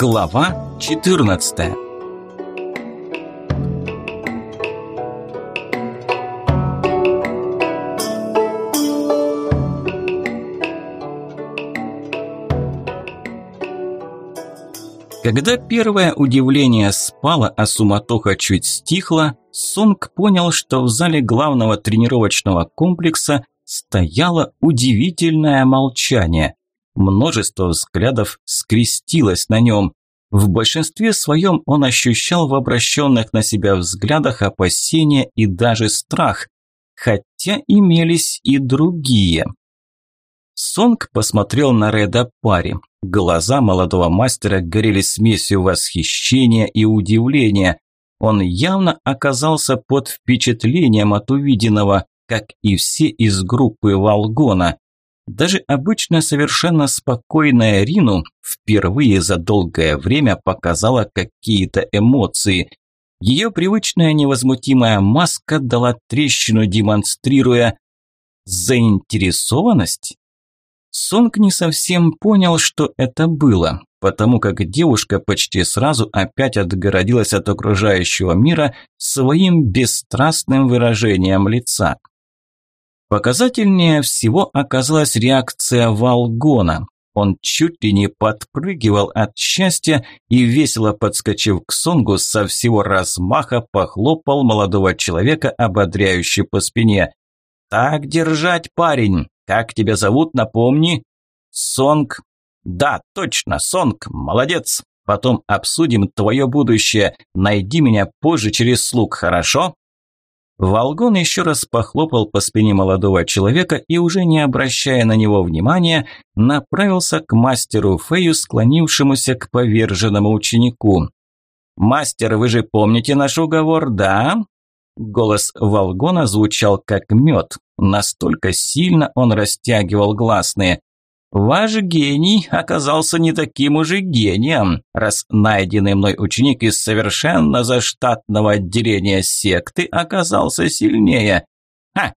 Глава 14 Когда первое удивление спало, а суматоха чуть стихла, Сонг понял, что в зале главного тренировочного комплекса стояло удивительное молчание. Множество взглядов скрестилось на нем. В большинстве своем он ощущал в обращенных на себя взглядах опасения и даже страх, хотя имелись и другие. Сонг посмотрел на Реда Пари. Глаза молодого мастера горели смесью восхищения и удивления. Он явно оказался под впечатлением от увиденного, как и все из группы Волгона. Даже обычно совершенно спокойная Рину впервые за долгое время показала какие-то эмоции. Ее привычная невозмутимая маска дала трещину, демонстрируя заинтересованность. Сонг не совсем понял, что это было, потому как девушка почти сразу опять отгородилась от окружающего мира своим бесстрастным выражением лица. Показательнее всего оказалась реакция Волгона. Он чуть ли не подпрыгивал от счастья и, весело подскочив к Сонгу, со всего размаха похлопал молодого человека ободряюще по спине. «Так держать, парень! Как тебя зовут, напомни?» «Сонг». «Да, точно, Сонг, молодец! Потом обсудим твое будущее. Найди меня позже через слуг, хорошо?» Волгон еще раз похлопал по спине молодого человека и, уже не обращая на него внимания, направился к мастеру Фею, склонившемуся к поверженному ученику. «Мастер, вы же помните наш уговор, да?» Голос Волгона звучал как мед, настолько сильно он растягивал гласные. Ваш гений оказался не таким уже гением, раз найденный мной ученик из совершенно заштатного отделения секты оказался сильнее. Ха!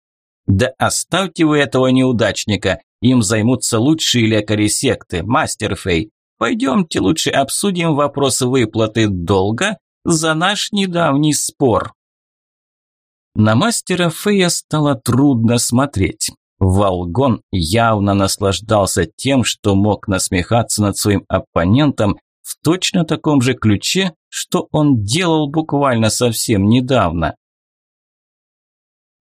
Да оставьте вы этого неудачника, им займутся лучшие лекари секты, мастер Фей. Пойдемте лучше обсудим вопрос выплаты долга за наш недавний спор. На мастера Фея стало трудно смотреть. Волгон явно наслаждался тем, что мог насмехаться над своим оппонентом в точно таком же ключе, что он делал буквально совсем недавно.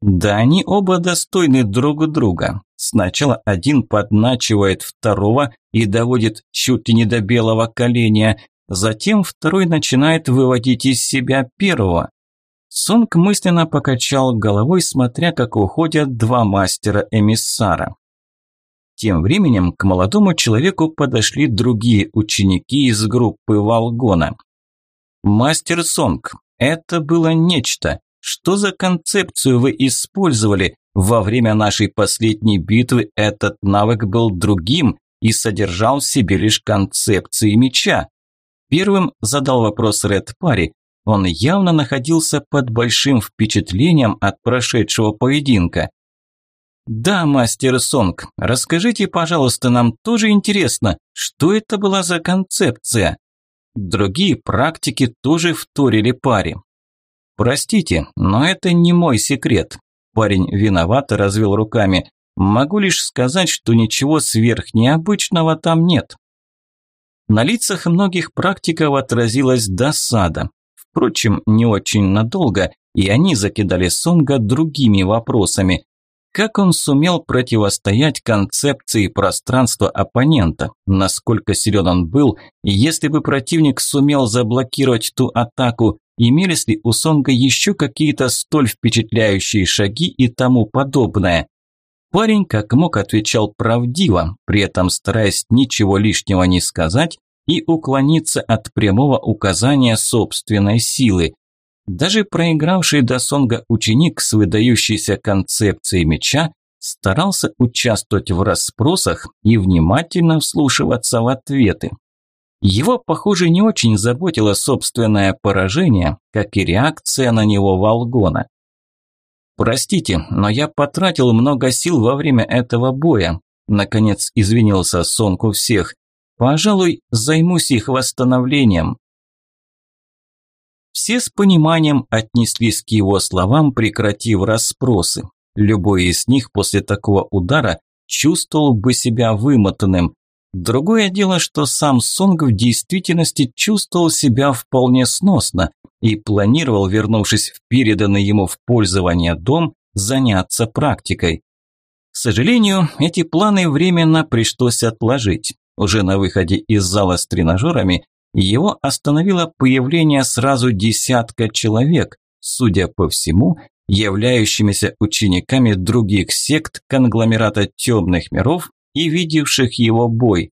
Да, они оба достойны друг друга. Сначала один подначивает второго и доводит чуть ли не до белого коленя, затем второй начинает выводить из себя первого. Сонг мысленно покачал головой, смотря как уходят два мастера-эмиссара. Тем временем к молодому человеку подошли другие ученики из группы Волгона. «Мастер Сонг, это было нечто. Что за концепцию вы использовали? Во время нашей последней битвы этот навык был другим и содержал в себе лишь концепции меча». Первым задал вопрос Ред Пари, он явно находился под большим впечатлением от прошедшего поединка. «Да, мастер Сонг, расскажите, пожалуйста, нам тоже интересно, что это была за концепция?» Другие практики тоже вторили паре. «Простите, но это не мой секрет». Парень виновато развел руками. «Могу лишь сказать, что ничего сверхнеобычного там нет». На лицах многих практиков отразилась досада. Впрочем, не очень надолго, и они закидали Сонга другими вопросами. Как он сумел противостоять концепции пространства оппонента? Насколько силен он был? Если бы противник сумел заблокировать ту атаку, имелись ли у Сонга еще какие-то столь впечатляющие шаги и тому подобное? Парень как мог отвечал правдиво, при этом стараясь ничего лишнего не сказать и уклониться от прямого указания собственной силы. Даже проигравший до Сонга ученик с выдающейся концепцией меча старался участвовать в расспросах и внимательно вслушиваться в ответы. Его, похоже, не очень заботило собственное поражение, как и реакция на него Волгона. «Простите, но я потратил много сил во время этого боя», – наконец извинился Сонку всех. Пожалуй, займусь их восстановлением. Все с пониманием отнеслись к его словам, прекратив расспросы. Любой из них после такого удара чувствовал бы себя вымотанным. Другое дело, что сам Сонг в действительности чувствовал себя вполне сносно и планировал, вернувшись в переданный ему в пользование дом, заняться практикой. К сожалению, эти планы временно пришлось отложить. Уже на выходе из зала с тренажерами его остановило появление сразу десятка человек, судя по всему, являющимися учениками других сект конгломерата темных миров и видевших его бой.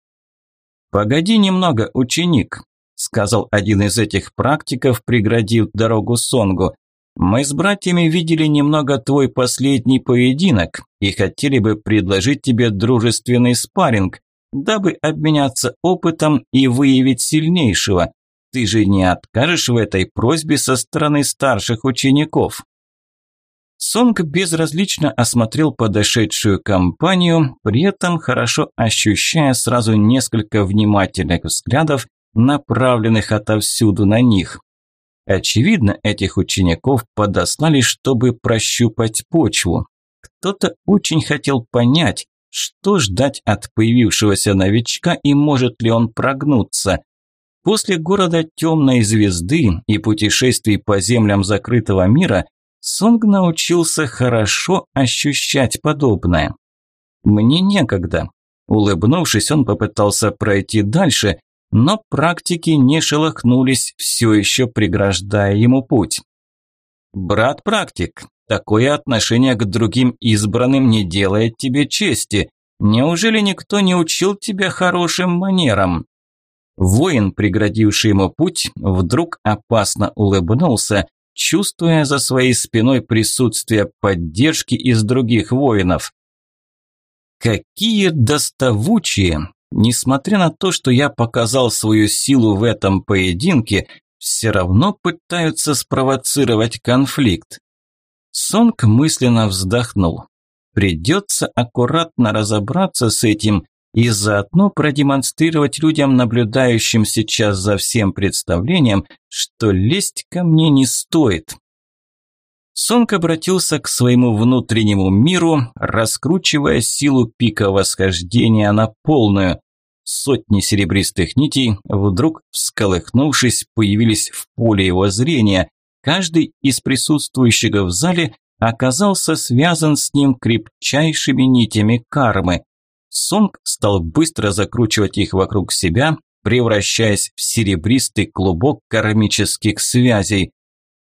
«Погоди немного, ученик», – сказал один из этих практиков, преградив дорогу Сонгу. «Мы с братьями видели немного твой последний поединок и хотели бы предложить тебе дружественный спарринг, дабы обменяться опытом и выявить сильнейшего. Ты же не откажешь в этой просьбе со стороны старших учеников. Сонг безразлично осмотрел подошедшую компанию, при этом хорошо ощущая сразу несколько внимательных взглядов, направленных отовсюду на них. Очевидно, этих учеников подослали, чтобы прощупать почву. Кто-то очень хотел понять, что ждать от появившегося новичка и может ли он прогнуться? После города темной звезды и путешествий по землям закрытого мира Сонг научился хорошо ощущать подобное. «Мне некогда». Улыбнувшись, он попытался пройти дальше, но практики не шелохнулись, все еще преграждая ему путь. «Брат-практик, Такое отношение к другим избранным не делает тебе чести. Неужели никто не учил тебя хорошим манерам?» Воин, преградивший ему путь, вдруг опасно улыбнулся, чувствуя за своей спиной присутствие поддержки из других воинов. «Какие доставучие! Несмотря на то, что я показал свою силу в этом поединке, все равно пытаются спровоцировать конфликт. Сонг мысленно вздохнул. Придется аккуратно разобраться с этим и заодно продемонстрировать людям, наблюдающим сейчас за всем представлением, что лезть ко мне не стоит. Сонг обратился к своему внутреннему миру, раскручивая силу пика восхождения на полную. Сотни серебристых нитей, вдруг всколыхнувшись, появились в поле его зрения, Каждый из присутствующих в зале оказался связан с ним крепчайшими нитями кармы. Сонг стал быстро закручивать их вокруг себя, превращаясь в серебристый клубок кармических связей.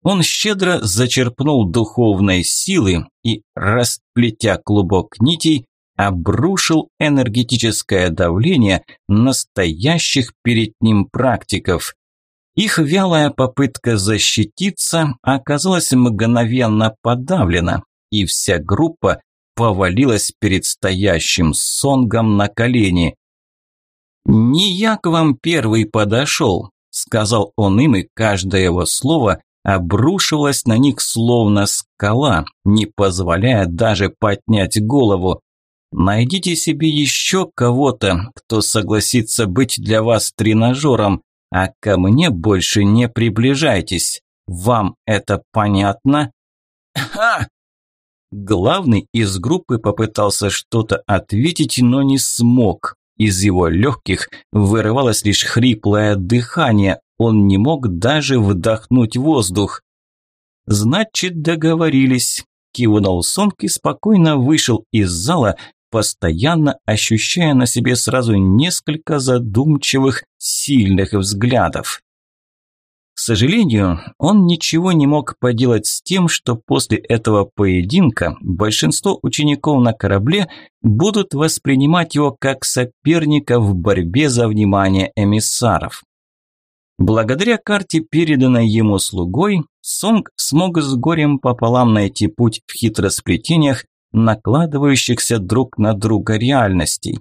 Он щедро зачерпнул духовной силы и, расплетя клубок нитей, обрушил энергетическое давление настоящих перед ним практиков. Их вялая попытка защититься оказалась мгновенно подавлена, и вся группа повалилась перед стоящим сонгом на колени. «Не я к вам первый подошел», – сказал он им, и каждое его слово обрушивалось на них словно скала, не позволяя даже поднять голову. «Найдите себе еще кого-то, кто согласится быть для вас тренажером, а ко мне больше не приближайтесь. Вам это понятно? Ха! Главный из группы попытался что-то ответить, но не смог. Из его легких вырывалось лишь хриплое дыхание, он не мог даже вдохнуть воздух. «Значит, договорились», – кивнул Сонг и спокойно вышел из зала, постоянно ощущая на себе сразу несколько задумчивых, сильных взглядов. К сожалению, он ничего не мог поделать с тем, что после этого поединка большинство учеников на корабле будут воспринимать его как соперника в борьбе за внимание эмиссаров. Благодаря карте, переданной ему слугой, Сонг смог с горем пополам найти путь в хитросплетениях накладывающихся друг на друга реальностей.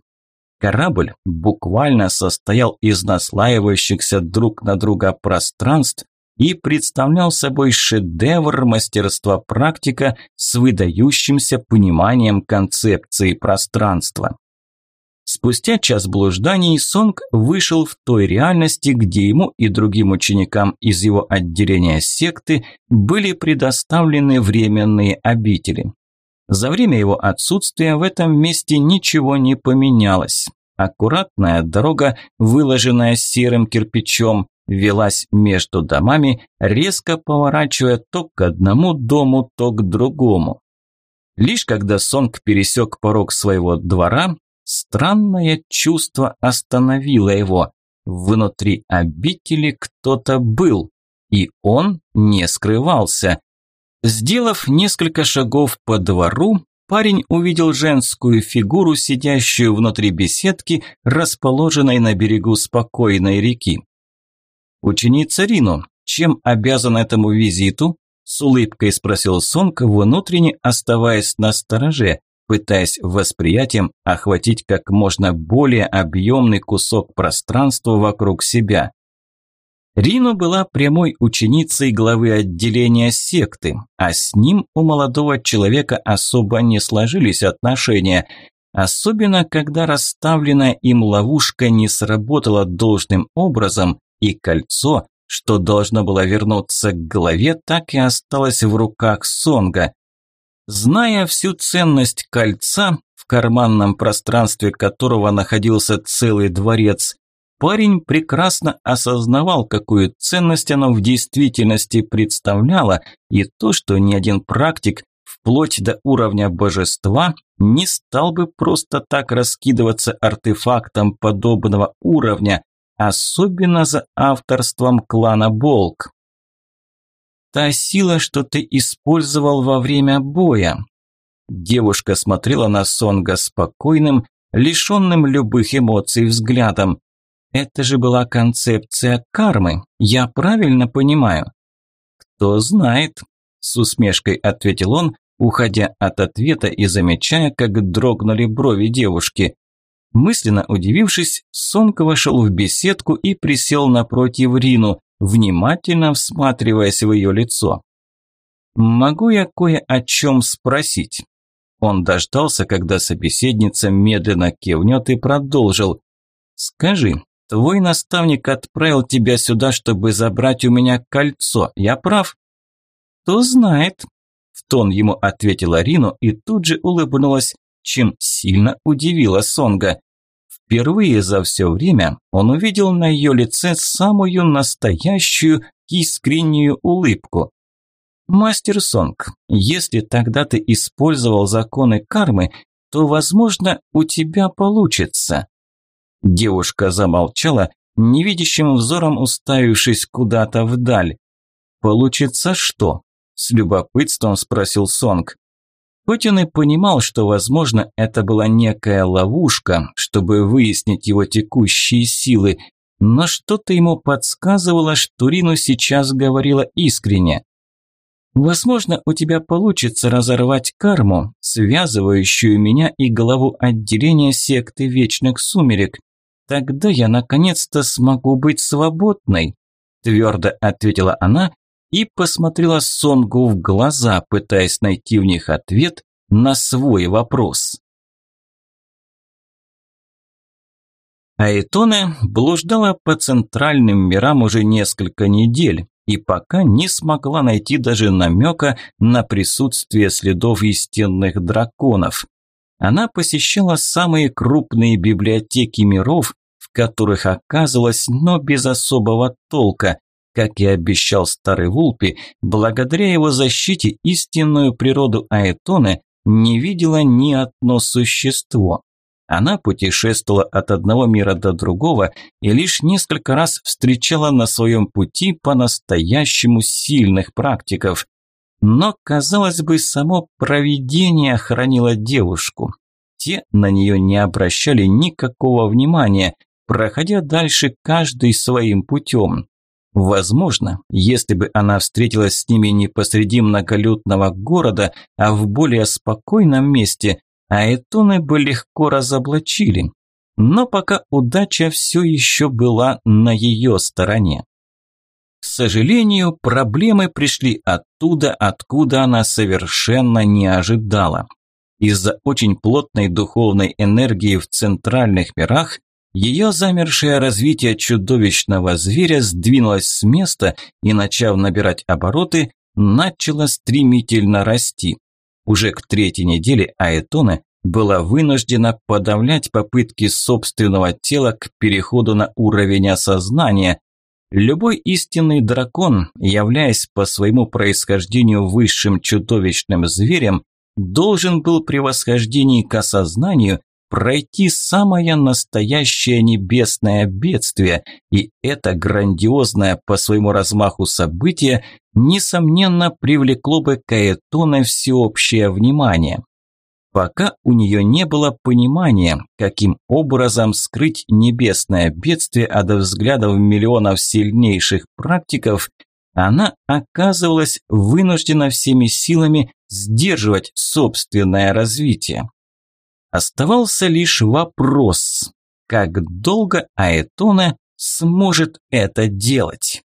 Корабль буквально состоял из наслаивающихся друг на друга пространств и представлял собой шедевр мастерства практика с выдающимся пониманием концепции пространства. Спустя час блужданий Сонг вышел в той реальности, где ему и другим ученикам из его отделения секты были предоставлены временные обители. За время его отсутствия в этом месте ничего не поменялось. Аккуратная дорога, выложенная серым кирпичом, велась между домами, резко поворачивая то к одному дому, то к другому. Лишь когда Сонг пересек порог своего двора, странное чувство остановило его. Внутри обители кто-то был, и он не скрывался. Сделав несколько шагов по двору, парень увидел женскую фигуру, сидящую внутри беседки, расположенной на берегу спокойной реки. «Ученица Рину, чем обязан этому визиту?» С улыбкой спросил Сонг, внутренне оставаясь на стороже, пытаясь восприятием охватить как можно более объемный кусок пространства вокруг себя. Рину была прямой ученицей главы отделения секты, а с ним у молодого человека особо не сложились отношения, особенно когда расставленная им ловушка не сработала должным образом и кольцо, что должно было вернуться к голове, так и осталось в руках Сонга. Зная всю ценность кольца, в карманном пространстве которого находился целый дворец, Парень прекрасно осознавал, какую ценность оно в действительности представляло, и то, что ни один практик, вплоть до уровня божества, не стал бы просто так раскидываться артефактом подобного уровня, особенно за авторством клана Болк. Та сила, что ты использовал во время боя. Девушка смотрела на Сонга спокойным, лишенным любых эмоций взглядом. Это же была концепция кармы. Я правильно понимаю? Кто знает, с усмешкой ответил он, уходя от ответа и замечая, как дрогнули брови девушки. Мысленно удивившись, Сонка вошел в беседку и присел напротив Рину, внимательно всматриваясь в ее лицо. «Могу я кое о чем спросить?» Он дождался, когда собеседница медленно кивнет и продолжил. «Скажи, Твой наставник отправил тебя сюда, чтобы забрать у меня кольцо. Я прав? Кто знает? В тон ему ответила Рину и тут же улыбнулась, чем сильно удивила Сонга. Впервые за все время он увидел на ее лице самую настоящую искреннюю улыбку. «Мастер Сонг, если тогда ты использовал законы кармы, то, возможно, у тебя получится. Девушка замолчала, невидящим взором уставившись куда-то вдаль. «Получится что?» – с любопытством спросил Сонг. Хоть он и понимал, что, возможно, это была некая ловушка, чтобы выяснить его текущие силы, но что-то ему подсказывало, что Рину сейчас говорила искренне. «Возможно, у тебя получится разорвать карму, связывающую меня и главу отделения секты Вечных Сумерек. Тогда я наконец-то смогу быть свободной, твердо ответила она и посмотрела Сонгу в глаза, пытаясь найти в них ответ на свой вопрос. Айтоне блуждала по центральным мирам уже несколько недель и пока не смогла найти даже намека на присутствие следов истинных драконов. Она посещала самые крупные библиотеки миров, в которых оказывалась, но без особого толка. Как и обещал старый Вулпи, благодаря его защите истинную природу Аэтоны не видела ни одно существо. Она путешествовала от одного мира до другого и лишь несколько раз встречала на своем пути по-настоящему сильных практиков. Но, казалось бы, само провидение хранило девушку. Те на нее не обращали никакого внимания, проходя дальше каждый своим путем. Возможно, если бы она встретилась с ними не посреди многолюдного города, а в более спокойном месте, аэтоны бы легко разоблачили. Но пока удача все еще была на ее стороне. Сожалению, проблемы пришли оттуда, откуда она совершенно не ожидала. Из-за очень плотной духовной энергии в центральных мирах ее замершее развитие чудовищного зверя сдвинулось с места и, начав набирать обороты, начало стремительно расти. Уже к третьей неделе Аэтона была вынуждена подавлять попытки собственного тела к переходу на уровень осознания. Любой истинный дракон, являясь по своему происхождению высшим чудовищным зверем, должен был при восхождении к осознанию пройти самое настоящее небесное бедствие, и это грандиозное по своему размаху событие, несомненно, привлекло бы Каэтона всеобщее внимание. Пока у нее не было понимания, каким образом скрыть небесное бедствие от взглядов миллионов сильнейших практиков, она оказывалась вынуждена всеми силами сдерживать собственное развитие. Оставался лишь вопрос, как долго Аэтона сможет это делать.